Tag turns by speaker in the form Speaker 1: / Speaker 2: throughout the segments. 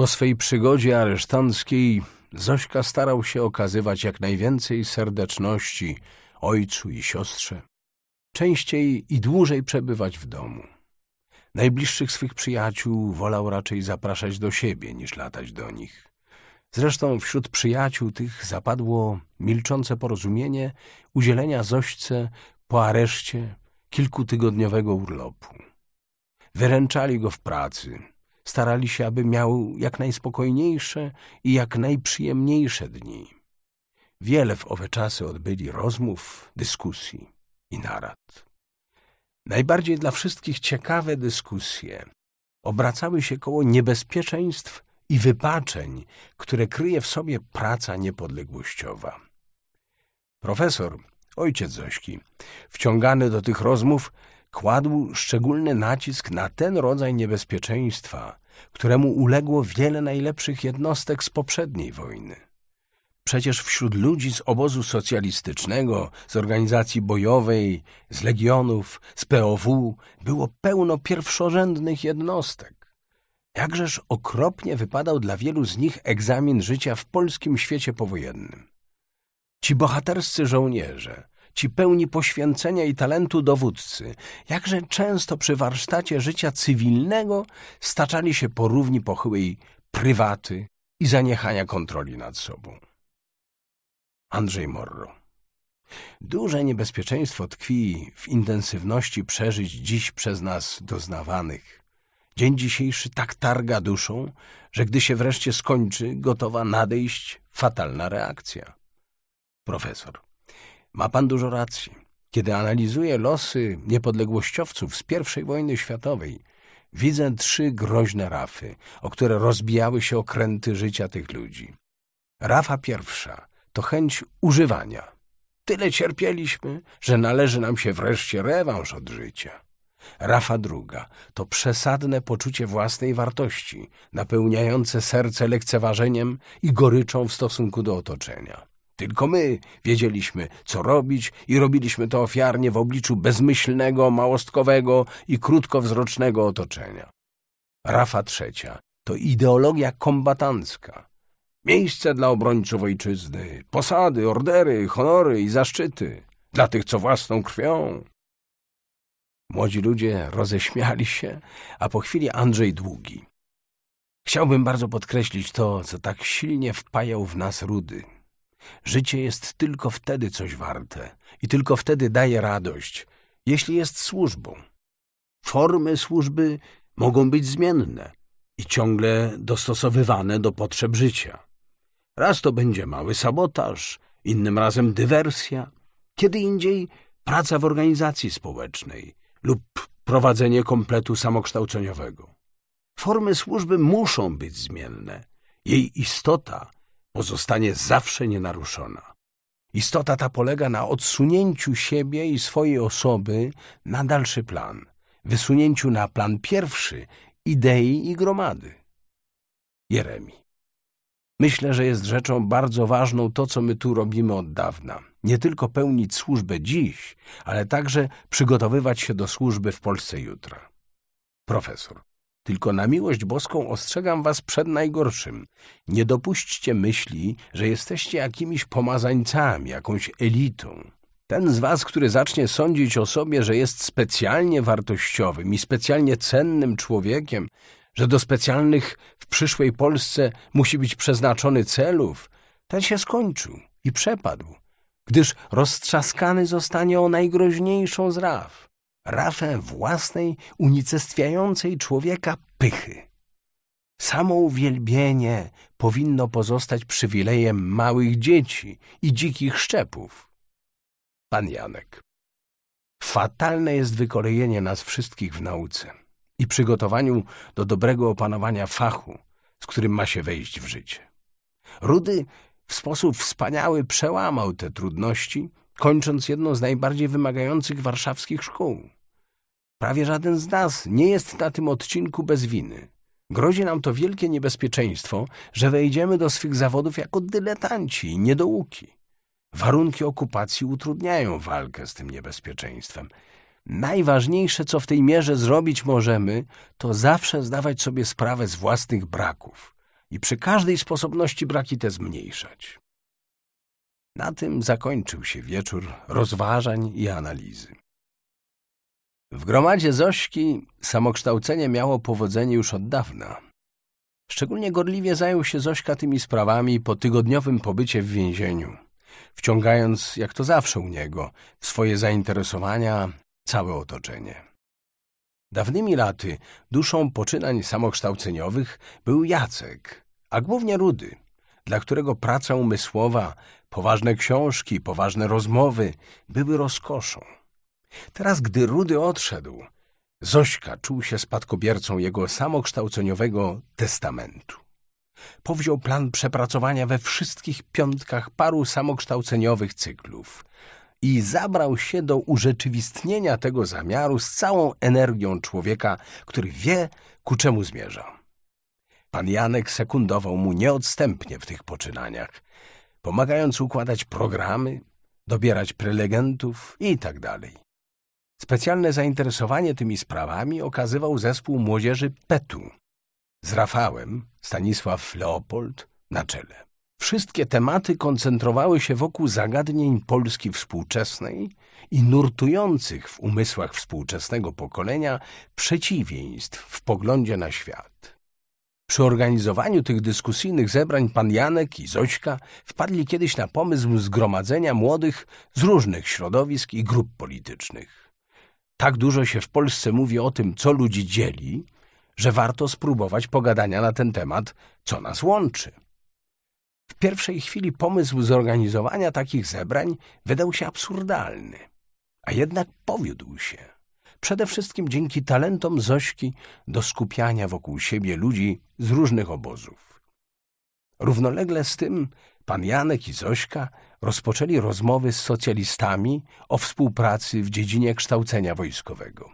Speaker 1: Po swej przygodzie aresztanckiej Zośka starał się okazywać jak najwięcej serdeczności ojcu i siostrze, częściej i dłużej przebywać w domu. Najbliższych swych przyjaciół wolał raczej zapraszać do siebie niż latać do nich. Zresztą wśród przyjaciół tych zapadło milczące porozumienie udzielenia Zośce po areszcie kilkutygodniowego urlopu. Wyręczali go w pracy, starali się, aby miał jak najspokojniejsze i jak najprzyjemniejsze dni. Wiele w owe czasy odbyli rozmów, dyskusji i narad. Najbardziej dla wszystkich ciekawe dyskusje obracały się koło niebezpieczeństw i wypaczeń, które kryje w sobie praca niepodległościowa. Profesor, ojciec Zośki, wciągany do tych rozmów, kładł szczególny nacisk na ten rodzaj niebezpieczeństwa, któremu uległo wiele najlepszych jednostek z poprzedniej wojny. Przecież wśród ludzi z obozu socjalistycznego, z organizacji bojowej, z legionów, z POW było pełno pierwszorzędnych jednostek. Jakżeż okropnie wypadał dla wielu z nich egzamin życia w polskim świecie powojennym. Ci bohaterscy żołnierze, ci pełni poświęcenia i talentu dowódcy, jakże często przy warsztacie życia cywilnego staczali się po równi pochyłej prywaty i zaniechania kontroli nad sobą. Andrzej Morro Duże niebezpieczeństwo tkwi w intensywności przeżyć dziś przez nas doznawanych. Dzień dzisiejszy tak targa duszą, że gdy się wreszcie skończy, gotowa nadejść fatalna reakcja. Profesor ma pan dużo racji. Kiedy analizuję losy niepodległościowców z I wojny światowej, widzę trzy groźne rafy, o które rozbijały się okręty życia tych ludzi. Rafa pierwsza to chęć używania. Tyle cierpieliśmy, że należy nam się wreszcie rewanż od życia. Rafa druga to przesadne poczucie własnej wartości, napełniające serce lekceważeniem i goryczą w stosunku do otoczenia. Tylko my wiedzieliśmy, co robić i robiliśmy to ofiarnie w obliczu bezmyślnego, małostkowego i krótkowzrocznego otoczenia. Rafa trzecia to ideologia kombatancka. Miejsce dla obrońców ojczyzny, posady, ordery, honory i zaszczyty. Dla tych, co własną krwią. Młodzi ludzie roześmiali się, a po chwili Andrzej Długi. Chciałbym bardzo podkreślić to, co tak silnie wpajał w nas Rudy. Życie jest tylko wtedy coś warte i tylko wtedy daje radość, jeśli jest służbą. Formy służby mogą być zmienne i ciągle dostosowywane do potrzeb życia. Raz to będzie mały sabotaż, innym razem dywersja, kiedy indziej praca w organizacji społecznej lub prowadzenie kompletu samokształceniowego. Formy służby muszą być zmienne. Jej istota pozostanie zawsze nienaruszona. Istota ta polega na odsunięciu siebie i swojej osoby na dalszy plan, wysunięciu na plan pierwszy idei i gromady. Jeremi. Myślę, że jest rzeczą bardzo ważną to, co my tu robimy od dawna. Nie tylko pełnić służbę dziś, ale także przygotowywać się do służby w Polsce jutra. Profesor. Tylko na miłość boską ostrzegam was przed najgorszym. Nie dopuśćcie myśli, że jesteście jakimiś pomazańcami, jakąś elitą. Ten z was, który zacznie sądzić o sobie, że jest specjalnie wartościowym i specjalnie cennym człowiekiem, że do specjalnych w przyszłej Polsce musi być przeznaczony celów, ten się skończył i przepadł, gdyż roztrzaskany zostanie o najgroźniejszą z raf rafę własnej, unicestwiającej człowieka pychy. Samo uwielbienie powinno pozostać przywilejem małych dzieci i dzikich szczepów. Pan Janek. Fatalne jest wykolejenie nas wszystkich w nauce i przygotowaniu do dobrego opanowania fachu, z którym ma się wejść w życie. Rudy w sposób wspaniały przełamał te trudności, kończąc jedną z najbardziej wymagających warszawskich szkół. Prawie żaden z nas nie jest na tym odcinku bez winy. Grozi nam to wielkie niebezpieczeństwo, że wejdziemy do swych zawodów jako dyletanci i niedouki. Warunki okupacji utrudniają walkę z tym niebezpieczeństwem. Najważniejsze, co w tej mierze zrobić możemy, to zawsze zdawać sobie sprawę z własnych braków, i przy każdej sposobności braki te zmniejszać. Na tym zakończył się wieczór rozważań i analizy. W gromadzie Zośki samokształcenie miało powodzenie już od dawna. Szczególnie gorliwie zajął się Zośka tymi sprawami po tygodniowym pobycie w więzieniu, wciągając, jak to zawsze u niego, w swoje zainteresowania całe otoczenie. Dawnymi laty duszą poczynań samokształceniowych był Jacek, a głównie Rudy, dla którego praca umysłowa, poważne książki, poważne rozmowy były rozkoszą. Teraz, gdy Rudy odszedł, Zośka czuł się spadkobiercą jego samokształceniowego testamentu. Powziął plan przepracowania we wszystkich piątkach paru samokształceniowych cyklów i zabrał się do urzeczywistnienia tego zamiaru z całą energią człowieka, który wie, ku czemu zmierza. Pan Janek sekundował mu nieodstępnie w tych poczynaniach, pomagając układać programy, dobierać prelegentów i tak dalej. Specjalne zainteresowanie tymi sprawami okazywał zespół młodzieży PETU z Rafałem, Stanisław Leopold na czele. Wszystkie tematy koncentrowały się wokół zagadnień Polski współczesnej i nurtujących w umysłach współczesnego pokolenia przeciwieństw w poglądzie na świat. Przy organizowaniu tych dyskusyjnych zebrań pan Janek i Zośka wpadli kiedyś na pomysł zgromadzenia młodych z różnych środowisk i grup politycznych. Tak dużo się w Polsce mówi o tym, co ludzi dzieli, że warto spróbować pogadania na ten temat, co nas łączy. W pierwszej chwili pomysł zorganizowania takich zebrań wydał się absurdalny, a jednak powiódł się. Przede wszystkim dzięki talentom Zośki do skupiania wokół siebie ludzi z różnych obozów. Równolegle z tym pan Janek i Zośka rozpoczęli rozmowy z socjalistami o współpracy w dziedzinie kształcenia wojskowego.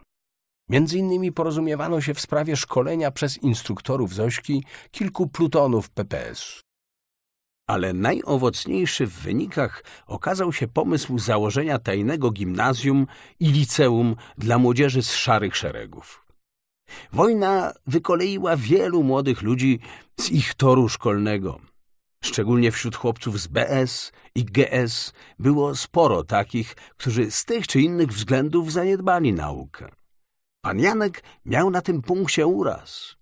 Speaker 1: Między innymi porozumiewano się w sprawie szkolenia przez instruktorów Zośki kilku plutonów PPS. Ale najowocniejszy w wynikach okazał się pomysł założenia tajnego gimnazjum i liceum dla młodzieży z szarych szeregów. Wojna wykoleiła wielu młodych ludzi z ich toru szkolnego. Szczególnie wśród chłopców z BS i GS było sporo takich, którzy z tych czy innych względów zaniedbali naukę. Pan Janek miał na tym punkcie uraz.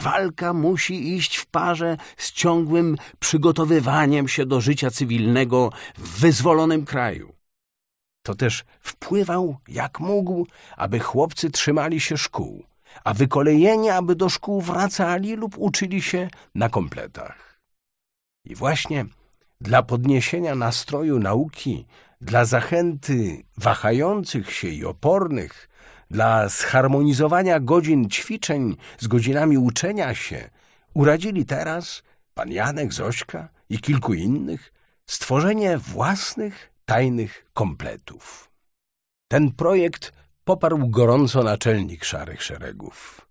Speaker 1: Walka musi iść w parze z ciągłym przygotowywaniem się do życia cywilnego w wyzwolonym kraju. To też wpływał, jak mógł, aby chłopcy trzymali się szkół, a wykolejeni, aby do szkół wracali lub uczyli się na kompletach. I właśnie dla podniesienia nastroju nauki, dla zachęty wahających się i opornych, dla zharmonizowania godzin ćwiczeń z godzinami uczenia się uradzili teraz pan Janek, Zośka i kilku innych stworzenie własnych tajnych kompletów. Ten projekt poparł gorąco naczelnik Szarych Szeregów.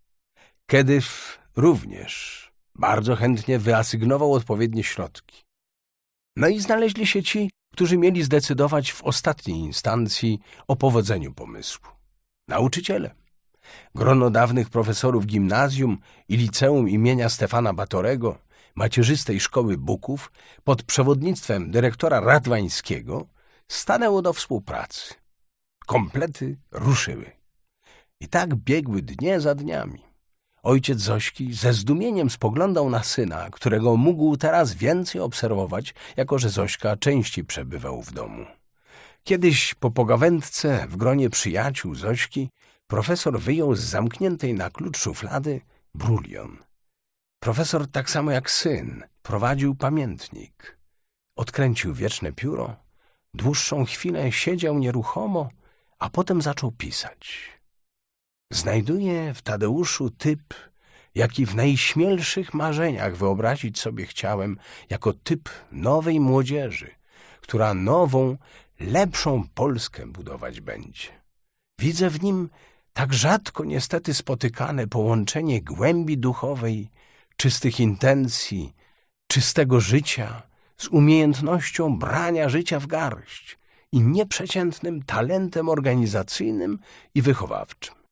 Speaker 1: Kedyw również bardzo chętnie wyasygnował odpowiednie środki. No i znaleźli się ci, którzy mieli zdecydować w ostatniej instancji o powodzeniu pomysłu nauczyciele. Grono dawnych profesorów gimnazjum i liceum imienia Stefana Batorego, macierzystej szkoły Buków, pod przewodnictwem dyrektora Radwańskiego, stanęło do współpracy. Komplety ruszyły. I tak biegły dnie za dniami. Ojciec Zośki ze zdumieniem spoglądał na syna, którego mógł teraz więcej obserwować, jako że Zośka częściej przebywał w domu. Kiedyś po pogawędce w gronie przyjaciół Zośki profesor wyjął z zamkniętej na klucz szuflady brulion. Profesor, tak samo jak syn, prowadził pamiętnik. Odkręcił wieczne pióro, dłuższą chwilę siedział nieruchomo, a potem zaczął pisać. Znajduję w Tadeuszu typ, jaki w najśmielszych marzeniach wyobrazić sobie chciałem, jako typ nowej młodzieży, która nową, lepszą Polskę budować będzie. Widzę w nim tak rzadko niestety spotykane połączenie głębi duchowej, czystych intencji, czystego życia z umiejętnością brania życia w garść i nieprzeciętnym talentem organizacyjnym i wychowawczym.